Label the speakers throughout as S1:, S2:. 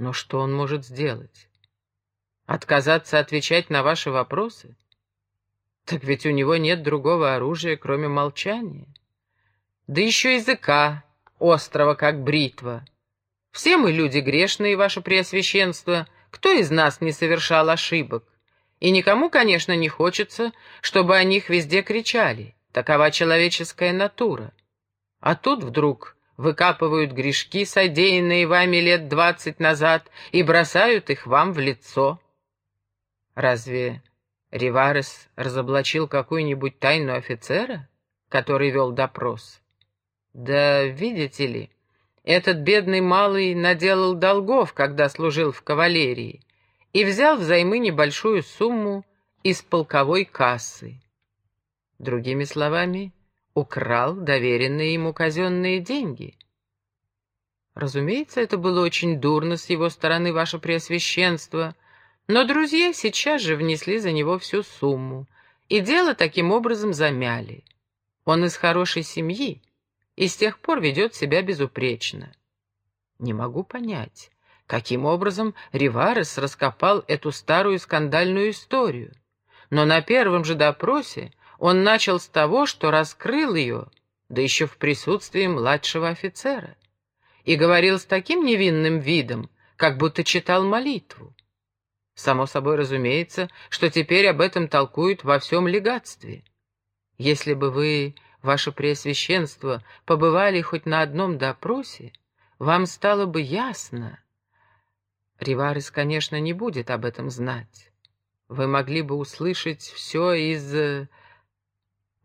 S1: Но что он может сделать? Отказаться отвечать на ваши вопросы? Так ведь у него нет другого оружия, кроме молчания. Да еще языка, острого, как бритва. Все мы люди грешные, ваше преосвященство. Кто из нас не совершал ошибок? И никому, конечно, не хочется, чтобы о них везде кричали. Такова человеческая натура. А тут вдруг выкапывают грешки, содеянные вами лет двадцать назад, и бросают их вам в лицо. Разве Риварес разоблачил какую-нибудь тайну офицера, который вел допрос? Да, видите ли, этот бедный малый наделал долгов, когда служил в кавалерии, и взял взаймы небольшую сумму из полковой кассы. Другими словами, украл доверенные ему казенные деньги. Разумеется, это было очень дурно с его стороны, ваше преосвященство, но друзья сейчас же внесли за него всю сумму, и дело таким образом замяли. Он из хорошей семьи и с тех пор ведет себя безупречно. Не могу понять, каким образом Риварес раскопал эту старую скандальную историю, но на первом же допросе он начал с того, что раскрыл ее, да еще в присутствии младшего офицера, и говорил с таким невинным видом, как будто читал молитву. Само собой разумеется, что теперь об этом толкуют во всем легатстве. Если бы вы, ваше преосвященство, побывали хоть на одном допросе, вам стало бы ясно. Риварес, конечно, не будет об этом знать. Вы могли бы услышать все из э,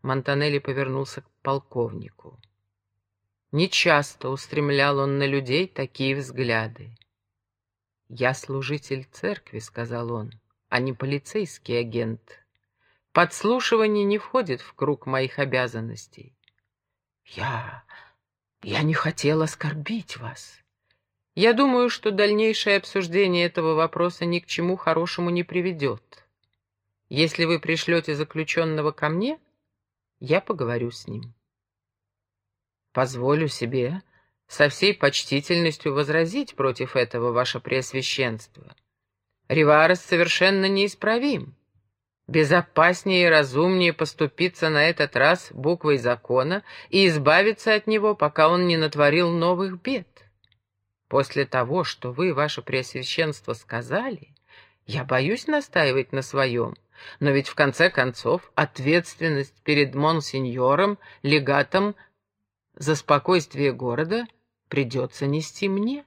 S1: Монтанелли повернулся к полковнику. Нечасто устремлял он на людей такие взгляды. «Я служитель церкви», — сказал он, — «а не полицейский агент. Подслушивание не входит в круг моих обязанностей». «Я... я не хотел оскорбить вас. Я думаю, что дальнейшее обсуждение этого вопроса ни к чему хорошему не приведет. Если вы пришлете заключенного ко мне, я поговорю с ним. Позволю себе со всей почтительностью возразить против этого, ваше преосвященство. Риварес совершенно неисправим. Безопаснее и разумнее поступиться на этот раз буквой закона и избавиться от него, пока он не натворил новых бед. После того, что вы, ваше преосвященство, сказали, я боюсь настаивать на своем, но ведь в конце концов ответственность перед монсеньором, легатом за спокойствие города придется нести мне.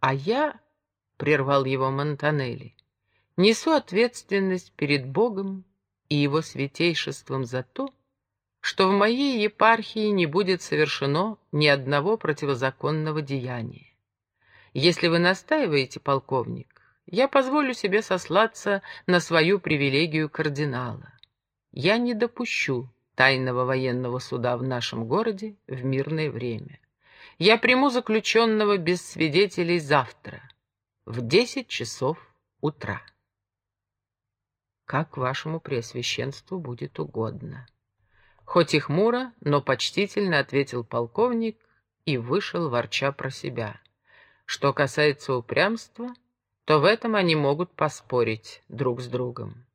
S1: А я, — прервал его Монтанелли, — несу ответственность перед Богом и его святейшеством за то, что в моей епархии не будет совершено ни одного противозаконного деяния. Если вы настаиваете, полковник, я позволю себе сослаться на свою привилегию кардинала. Я не допущу тайного военного суда в нашем городе в мирное время. Я приму заключенного без свидетелей завтра, в десять часов утра. Как вашему преосвященству будет угодно. Хоть и хмуро, но почтительно ответил полковник и вышел, ворча про себя. Что касается упрямства, то в этом они могут поспорить друг с другом.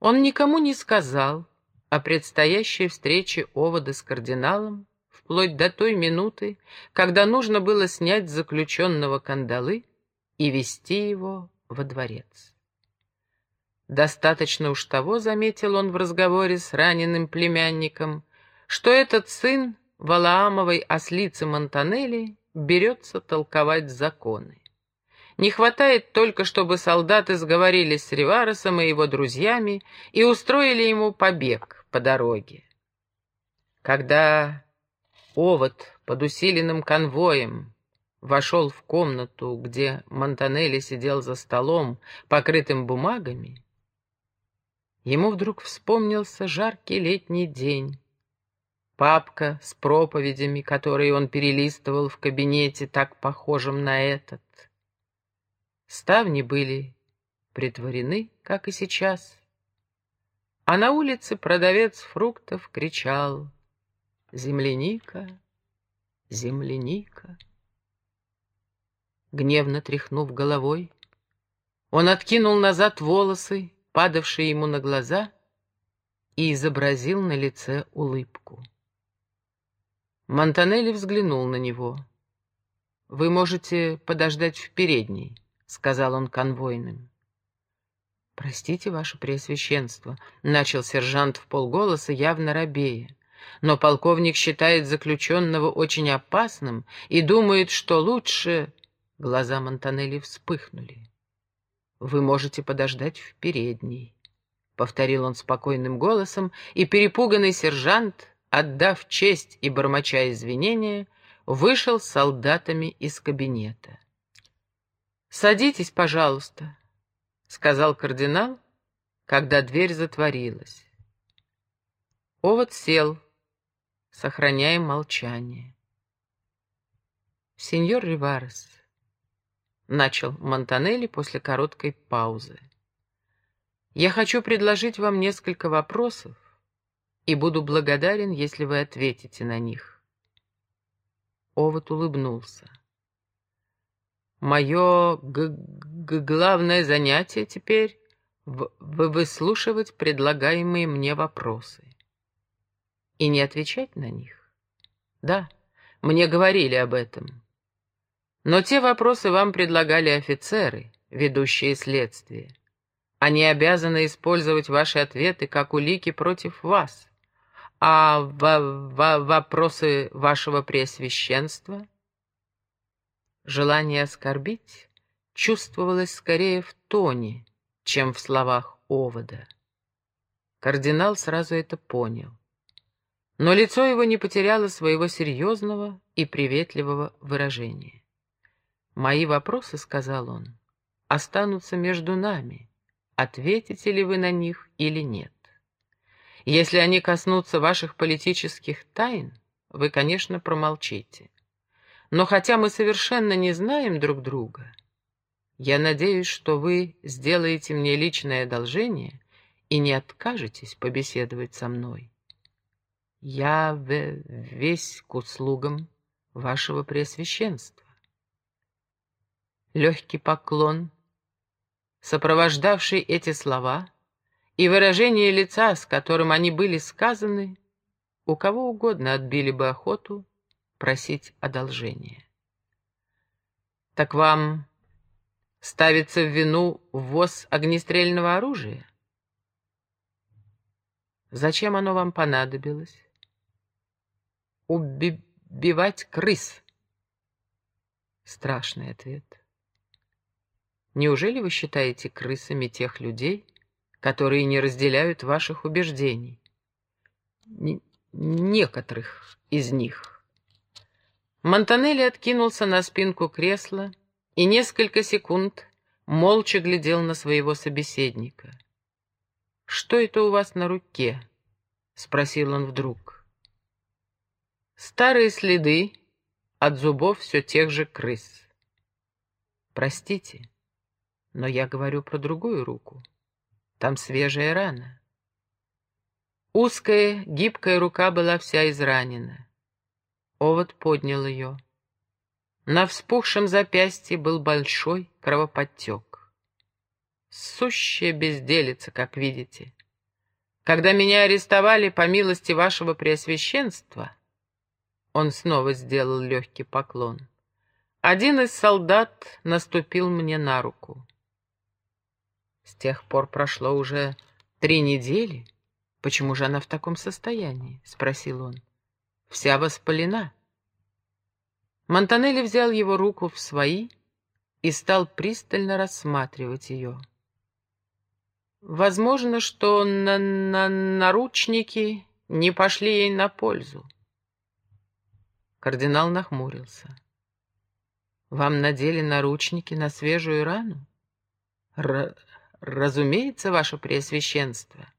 S1: Он никому не сказал о предстоящей встрече Овода с кардиналом вплоть до той минуты, когда нужно было снять заключенного кандалы и вести его во дворец. Достаточно уж того, заметил он в разговоре с раненым племянником, что этот сын Валаамовой ослицы Монтанелли берется толковать законы. Не хватает только, чтобы солдаты сговорились с Риваросом и его друзьями и устроили ему побег по дороге. Когда овод под усиленным конвоем вошел в комнату, где Монтанелли сидел за столом, покрытым бумагами, ему вдруг вспомнился жаркий летний день, папка с проповедями, которые он перелистывал в кабинете, так похожем на этот, Ставни были притворены, как и сейчас. А на улице продавец фруктов кричал «Земляника, земляника». гневно тряхнув головой. Он откинул назад волосы, падавшие ему на глаза, и изобразил на лице улыбку. Монтанелли взглянул на него. «Вы можете подождать в передней», — сказал он конвойным. «Простите, ваше преосвященство», — начал сержант в полголоса, явно робея. «Но полковник считает заключенного очень опасным и думает, что лучше...» Глаза Монтанелли вспыхнули. «Вы можете подождать в передней», — повторил он спокойным голосом, и перепуганный сержант, отдав честь и бормоча извинения, вышел с солдатами из кабинета. «Садитесь, пожалуйста», — сказал кардинал, когда дверь затворилась. Овод сел, сохраняя молчание. «Сеньор Риварес», — начал Монтанелли после короткой паузы, — «я хочу предложить вам несколько вопросов и буду благодарен, если вы ответите на них». Овод улыбнулся. Мое главное занятие теперь — выслушивать предлагаемые мне вопросы. И не отвечать на них? Да, мне говорили об этом. Но те вопросы вам предлагали офицеры, ведущие следствие. Они обязаны использовать ваши ответы как улики против вас. А вопросы вашего преосвященства — Желание оскорбить чувствовалось скорее в тоне, чем в словах овода. Кардинал сразу это понял. Но лицо его не потеряло своего серьезного и приветливого выражения. «Мои вопросы, — сказал он, — останутся между нами. Ответите ли вы на них или нет? Если они коснутся ваших политических тайн, вы, конечно, промолчите. Но хотя мы совершенно не знаем друг друга, я надеюсь, что вы сделаете мне личное одолжение и не откажетесь побеседовать со мной. Я весь к услугам вашего Преосвященства. Легкий поклон, сопровождавший эти слова, и выражение лица, с которым они были сказаны, у кого угодно отбили бы охоту просить одолжения. Так вам ставится в вину ввоз огнестрельного оружия? Зачем оно вам понадобилось? Убивать крыс. Страшный ответ. Неужели вы считаете крысами тех людей, которые не разделяют ваших убеждений? Н некоторых из них. Монтанелли откинулся на спинку кресла и несколько секунд молча глядел на своего собеседника. «Что это у вас на руке?» — спросил он вдруг. «Старые следы от зубов все тех же крыс. Простите, но я говорю про другую руку. Там свежая рана». Узкая, гибкая рука была вся изранена. Овод поднял ее. На вспухшем запястье был большой кровоподтек. Сущая безделица, как видите. Когда меня арестовали по милости вашего преосвященства, он снова сделал легкий поклон. Один из солдат наступил мне на руку. С тех пор прошло уже три недели. Почему же она в таком состоянии? — спросил он вся воспалена. Монтанелли взял его руку в свои и стал пристально рассматривать ее. Возможно, что на на наручники не пошли ей на пользу. Кардинал нахмурился. «Вам надели наручники на свежую рану?» Р «Разумеется, ваше преосвященство.